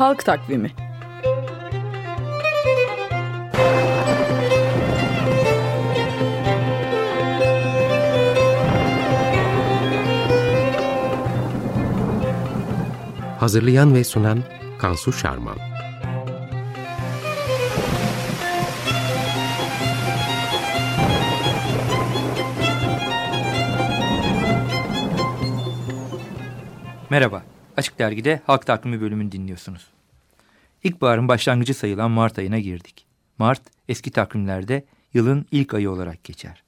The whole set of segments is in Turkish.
Halk Takvimi. Hazırlayan ve sunan Kansu Şarman. Merhaba, Açık Dergi'de Halk Takvimi bölümünü dinliyorsunuz. İlkbaharın başlangıcı sayılan Mart ayına girdik. Mart, eski takvimlerde yılın ilk ayı olarak geçer.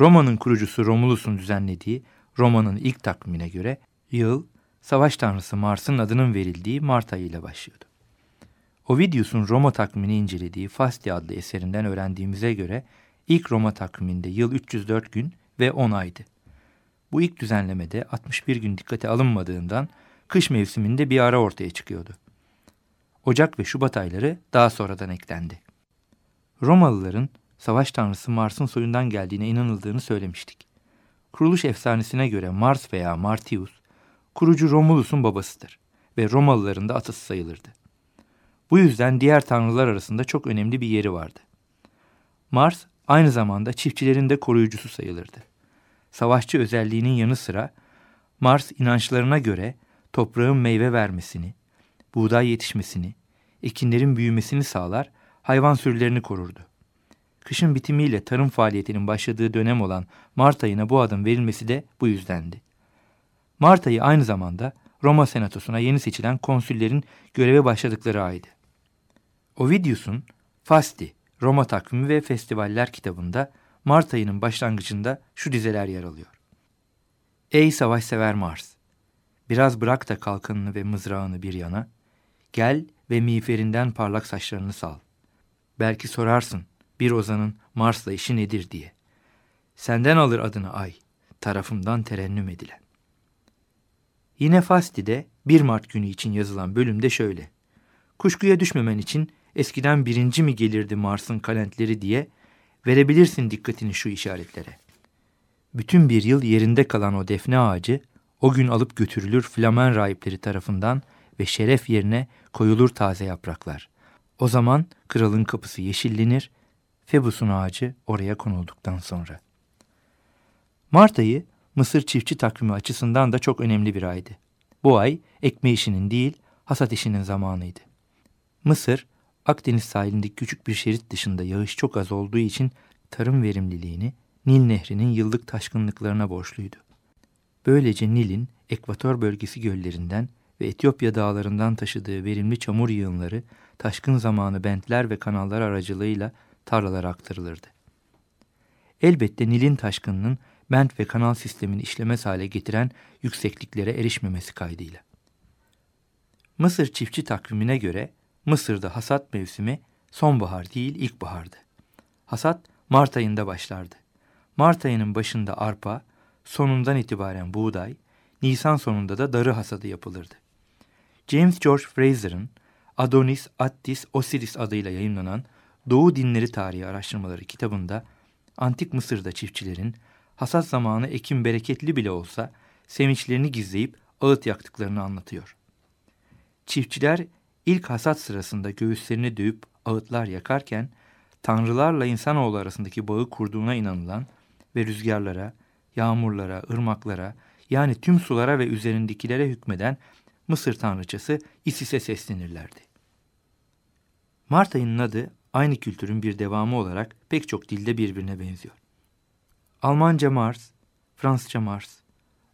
Roma'nın kurucusu Romulus'un düzenlediği Roma'nın ilk takvimine göre yıl, savaş tanrısı Mars'ın adının verildiği Mart ayı ile başlıyordu. Ovidius'un Roma takvimini incelediği Fasti adlı eserinden öğrendiğimize göre ilk Roma takviminde yıl 304 gün ve 10 aydı. Bu ilk düzenlemede 61 gün dikkate alınmadığından kış mevsiminde bir ara ortaya çıkıyordu. Ocak ve Şubat ayları daha sonradan eklendi. Romalıların savaş tanrısı Mars'ın soyundan geldiğine inanıldığını söylemiştik. Kuruluş efsanesine göre Mars veya Martius, kurucu Romulus'un babasıdır ve Romalıların da atası sayılırdı. Bu yüzden diğer tanrılar arasında çok önemli bir yeri vardı. Mars aynı zamanda çiftçilerin de koruyucusu sayılırdı. Savaşçı özelliğinin yanı sıra Mars inançlarına göre toprağın meyve vermesini, buğday yetişmesini, ekinlerin büyümesini sağlar, hayvan sürülerini korurdu. Kışın bitimiyle tarım faaliyetinin başladığı dönem olan Mart ayına bu adım verilmesi de bu yüzdendi. Mart ayı aynı zamanda Roma Senatosu'na yeni seçilen konsüllerin göreve başladıkları aydı. Ovidius'un Fasti, Roma Takvimi ve Festivaller kitabında Mart ayının başlangıcında şu dizeler yer alıyor. Ey savaşsever Mars! Biraz bırak da kalkanını ve mızrağını bir yana, gel ve miğferinden parlak saçlarını sal. Belki sorarsın bir ozanın Mars'la işi nedir diye. Senden alır adını ay, tarafımdan terennüm edilen. Yine Fasti'de 1 Mart günü için yazılan bölümde şöyle. Kuşkuya düşmemen için eskiden birinci mi gelirdi Mars'ın kalentleri diye verebilirsin dikkatini şu işaretlere. Bütün bir yıl yerinde kalan o defne ağacı o gün alıp götürülür Flamen rahipleri tarafından ve şeref yerine koyulur taze yapraklar. O zaman kralın kapısı yeşillenir, Febus'un ağacı oraya konulduktan sonra. Mart ayı Mısır çiftçi takvimi açısından da çok önemli bir aydı. Bu ay ekme işinin değil, hasat işinin zamanıydı. Mısır, Akdeniz sahilindeki küçük bir şerit dışında yağış çok az olduğu için tarım verimliliğini Nil Nehri'nin yıllık taşkınlıklarına borçluydu. Böylece Nil'in ekvator bölgesi göllerinden ve Etiyopya dağlarından taşıdığı verimli çamur yığınları taşkın zamanı bentler ve kanallar aracılığıyla tarlalara aktarılırdı. Elbette Nil'in taşkınının bent ve kanal sistemini işlemez hale getiren yüksekliklere erişmemesi kaydıyla. Mısır çiftçi takvimine göre Mısır'da hasat mevsimi sonbahar değil ilkbahardı. Hasat Mart ayında başlardı. Mart ayının başında arpa, sonundan itibaren buğday, Nisan sonunda da darı hasadı yapılırdı. James George Fraser'ın Adonis, Attis, Osiris adıyla yayınlanan Doğu Dinleri Tarihi Araştırmaları kitabında Antik Mısır'da çiftçilerin hasat zamanı ekim bereketli bile olsa sevinçlerini gizleyip ağıt yaktıklarını anlatıyor. Çiftçiler ilk hasat sırasında göğüslerini dövüp ağıtlar yakarken tanrılarla insanoğlu arasındaki bağı kurduğuna inanılan ve rüzgarlara, yağmurlara, ırmaklara yani tüm sulara ve üzerindekilere hükmeden Mısır tanrıçası Isis'e seslenirlerdi. Mart ayının adı aynı kültürün bir devamı olarak pek çok dilde birbirine benziyor. Almanca Mars, Fransızca Mars,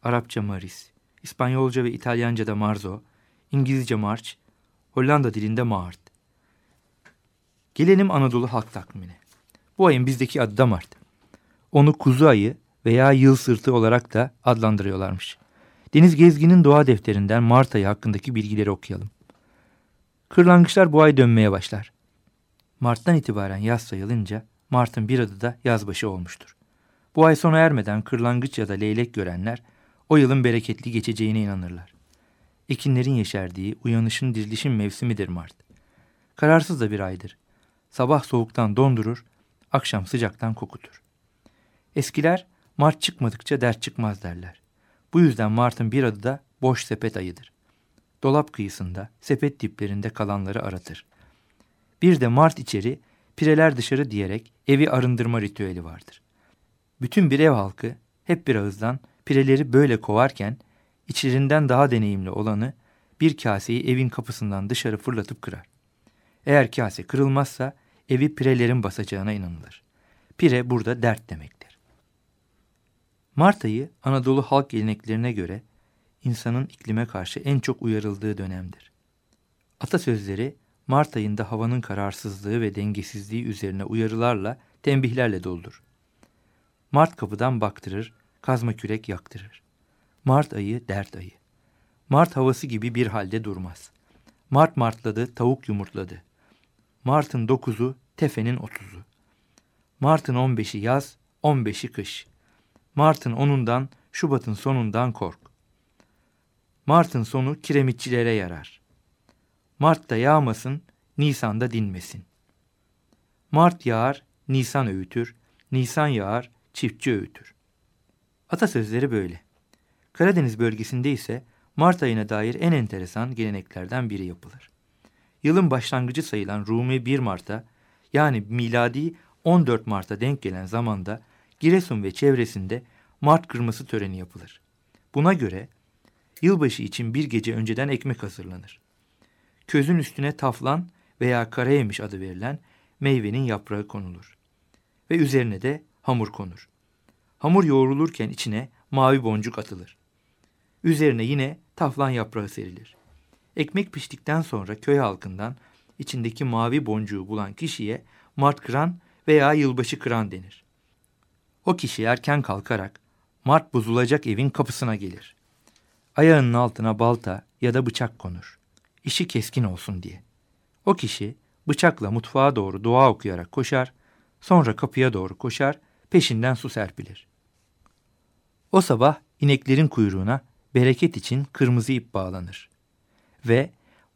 Arapça Maris, İspanyolca ve İtalyanca'da Marzo, İngilizce March, Hollanda dilinde Maart. Gelelim Anadolu halk takvimine. Bu ayın bizdeki adı da Mart. Onu kuzu ayı veya yıl sırtı olarak da adlandırıyorlarmış. Deniz Gezgin'in doğa defterinden Mart ayı hakkındaki bilgileri okuyalım. Kırlangıçlar bu ay dönmeye başlar. Mart'tan itibaren yaz sayılınca Mart'ın bir adı da yazbaşı olmuştur. Bu ay sona ermeden kırlangıç ya da leylek görenler o yılın bereketli geçeceğine inanırlar. Ekinlerin yeşerdiği, uyanışın dirilişin mevsimidir Mart. Kararsız da bir aydır. Sabah soğuktan dondurur, akşam sıcaktan kokutur. Eskiler Mart çıkmadıkça dert çıkmaz derler. Bu yüzden Mart'ın bir adı da boş sepet ayıdır. dolap kıyısında, sepet diplerinde kalanları aratır. Bir de Mart içeri, pireler dışarı diyerek evi arındırma ritüeli vardır. Bütün bir ev halkı hep bir ağızdan pireleri böyle kovarken içlerinden daha deneyimli olanı bir kaseyi evin kapısından dışarı fırlatıp kırar. Eğer kase kırılmazsa evi pirelerin basacağına inanılır. Pire burada dert demektir. Mart ayı Anadolu halk geleneklerine göre insanın iklime karşı en çok uyarıldığı dönemdir. Atasözleri Mart ayında havanın kararsızlığı ve dengesizliği üzerine uyarılarla, tembihlerle doldur. Mart kapıdan baktırır, kazma kürek yaktırır. Mart ayı dert ayı. Mart havası gibi bir halde durmaz. Mart martladı, tavuk yumurtladı. Mart'ın dokuzu, tefenin otuzu. Mart'ın on beşi yaz, on beşi kış. Mart'ın onundan, Şubat'ın sonundan kork. Mart'ın sonu kiremitçilere yarar. Mart'ta yağmasın, Nisan'da dinmesin. Mart yağar, Nisan öğütür, Nisan yağar, çiftçi öğütür. Atasözleri böyle. Karadeniz bölgesinde ise Mart ayına dair en enteresan geleneklerden biri yapılır. Yılın başlangıcı sayılan Rumi 1 Mart'a yani miladi 14 Mart'a denk gelen zamanda Giresun ve çevresinde Mart kırması töreni yapılır. Buna göre yılbaşı için bir gece önceden ekmek hazırlanır. Közün üstüne taflan veya karayemiş adı verilen meyvenin yaprağı konulur. Ve üzerine de hamur konur. Hamur yoğrulurken içine mavi boncuk atılır. Üzerine yine taflan yaprağı serilir. Ekmek piştikten sonra köy halkından içindeki mavi boncuğu bulan kişiye mart kıran veya yılbaşı kıran denir. O kişi erken kalkarak mart bozulacak evin kapısına gelir. Ayağının altına balta ya da bıçak konur. İşi keskin olsun diye. O kişi bıçakla mutfağa doğru dua okuyarak koşar, sonra kapıya doğru koşar, peşinden su serpilir. O sabah ineklerin kuyruğuna bereket için kırmızı ip bağlanır. Ve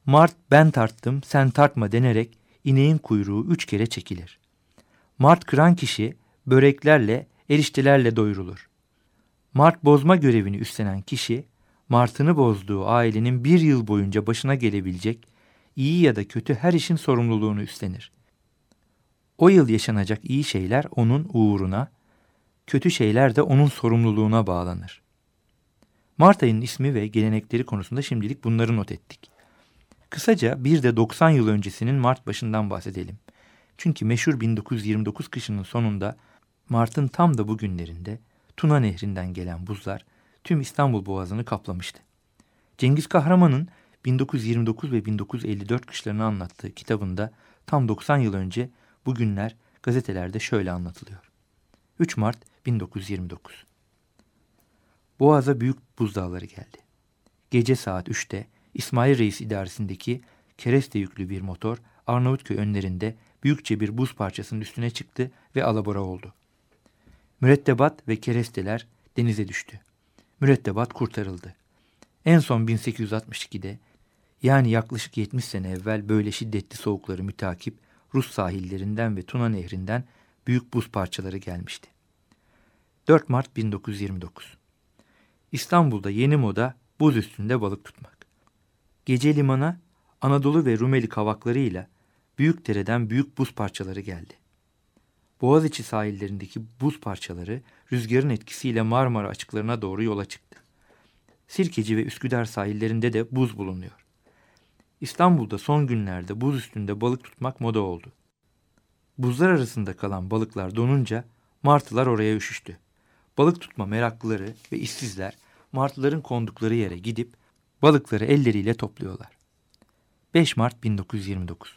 Mart ben tarttım sen tartma denerek ineğin kuyruğu üç kere çekilir. Mart kıran kişi böreklerle, eriştelerle doyurulur. Mart bozma görevini üstlenen kişi, Mart'ını bozduğu ailenin bir yıl boyunca başına gelebilecek iyi ya da kötü her işin sorumluluğunu üstlenir. O yıl yaşanacak iyi şeyler onun uğruna, kötü şeyler de onun sorumluluğuna bağlanır. Mart ayının ismi ve gelenekleri konusunda şimdilik bunları not ettik. Kısaca bir de 90 yıl öncesinin Mart başından bahsedelim. Çünkü meşhur 1929 kışının sonunda Mart'ın tam da bugünlerinde Tuna Nehri'nden gelen buzlar tüm İstanbul Boğazı'nı kaplamıştı. Cengiz Kahraman'ın 1929 ve 1954 kışlarını anlattığı kitabında tam 90 yıl önce bugünler gazetelerde şöyle anlatılıyor. 3 Mart 1929 Boğaz'a büyük buzdağları geldi. Gece saat 3'te İsmail Reis idaresindeki kereste yüklü bir motor Arnavutköy önlerinde büyükçe bir buz parçasının üstüne çıktı ve alabora oldu. Mürettebat ve keresteler denize düştü. Mürettebat kurtarıldı. En son 1862'de yani yaklaşık 70 sene evvel böyle şiddetli soğukları mütakip Rus sahillerinden ve Tuna Nehri'nden büyük buz parçaları gelmişti. 4 Mart 1929 İstanbul'da yeni moda buz üstünde balık tutmak. Gece limana Anadolu ve Rumeli kavaklarıyla Büyükdere'den büyük buz parçaları geldi. Boğaziçi sahillerindeki buz parçaları rüzgarın etkisiyle Marmara açıklarına doğru yola çıktı. Sirkeci ve Üsküdar sahillerinde de buz bulunuyor. İstanbul'da son günlerde buz üstünde balık tutmak moda oldu. Buzlar arasında kalan balıklar donunca martılar oraya üşüştü. Balık tutma meraklıları ve işsizler martıların kondukları yere gidip balıkları elleriyle topluyorlar. 5 Mart 1929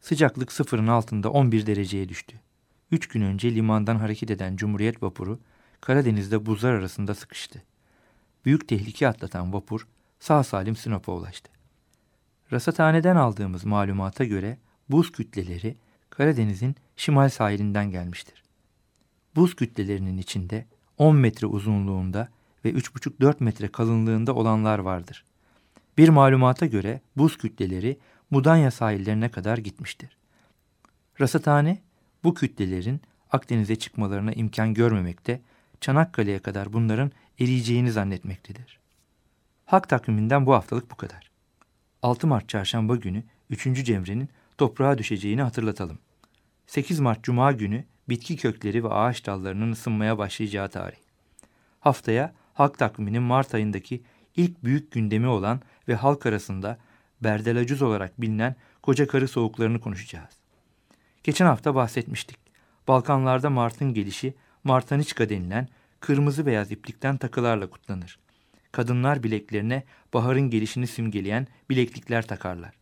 Sıcaklık sıfırın altında 11 dereceye düştü. Üç gün önce limandan hareket eden Cumhuriyet vapuru Karadeniz'de buzlar arasında sıkıştı. Büyük tehlike atlatan vapur sağ salim Sinop'a ulaştı. Rasathaneden aldığımız malumata göre buz kütleleri Karadeniz'in şimal sahilinden gelmiştir. Buz kütlelerinin içinde 10 metre uzunluğunda ve 3,5-4 metre kalınlığında olanlar vardır. Bir malumata göre buz kütleleri Mudanya sahillerine kadar gitmiştir. Rasathane bu kütlelerin Akdeniz'e çıkmalarına imkan görmemekte, Çanakkale'ye kadar bunların eriyeceğini zannetmektedir. Halk takviminden bu haftalık bu kadar. 6 Mart çarşamba günü 3. Cemre'nin toprağa düşeceğini hatırlatalım. 8 Mart Cuma günü bitki kökleri ve ağaç dallarının ısınmaya başlayacağı tarih. Haftaya halk takviminin Mart ayındaki ilk büyük gündemi olan ve halk arasında berdelacuz olarak bilinen koca karı soğuklarını konuşacağız. Geçen hafta bahsetmiştik. Balkanlarda Mart'ın gelişi Martaniçka denilen kırmızı beyaz iplikten takılarla kutlanır. Kadınlar bileklerine baharın gelişini simgeleyen bileklikler takarlar.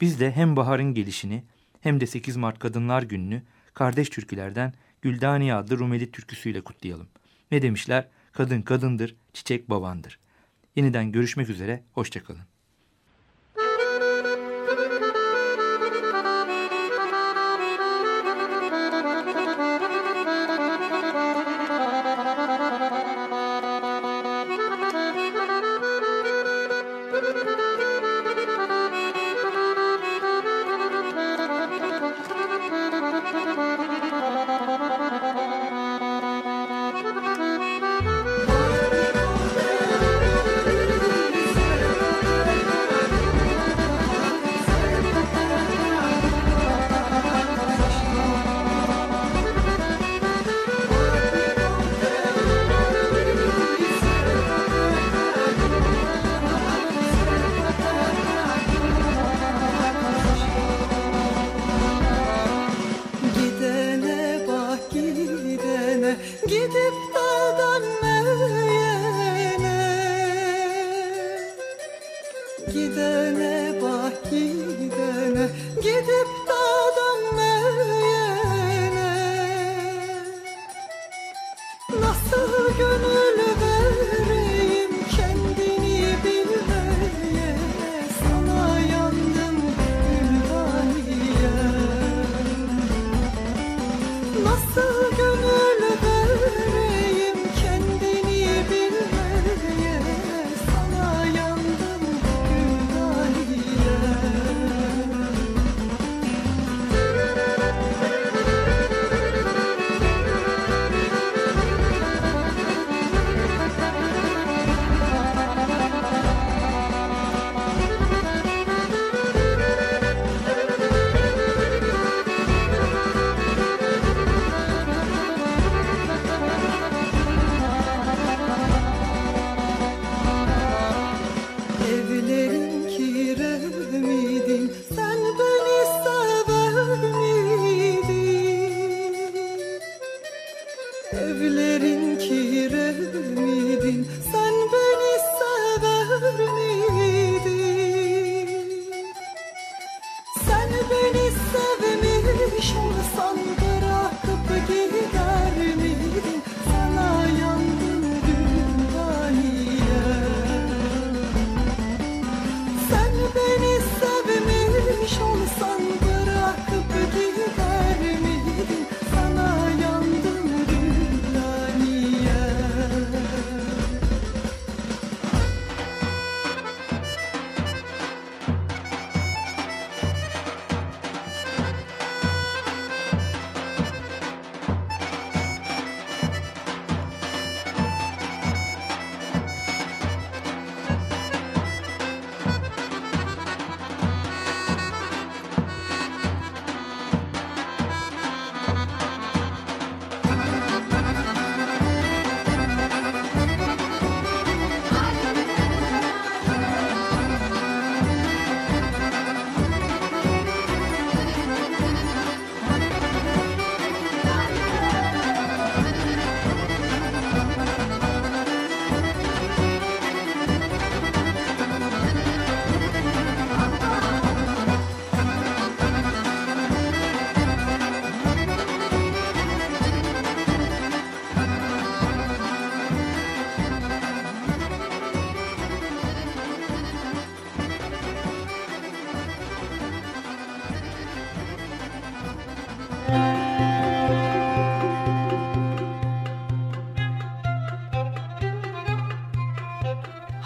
Biz de hem baharın gelişini hem de 8 Mart Kadınlar Günü'nü kardeş türkülerden Güldaniye adlı Rumeli türküsüyle kutlayalım. Ne demişler? Kadın kadındır, çiçek babandır. Yeniden görüşmek üzere, hoşçakalın.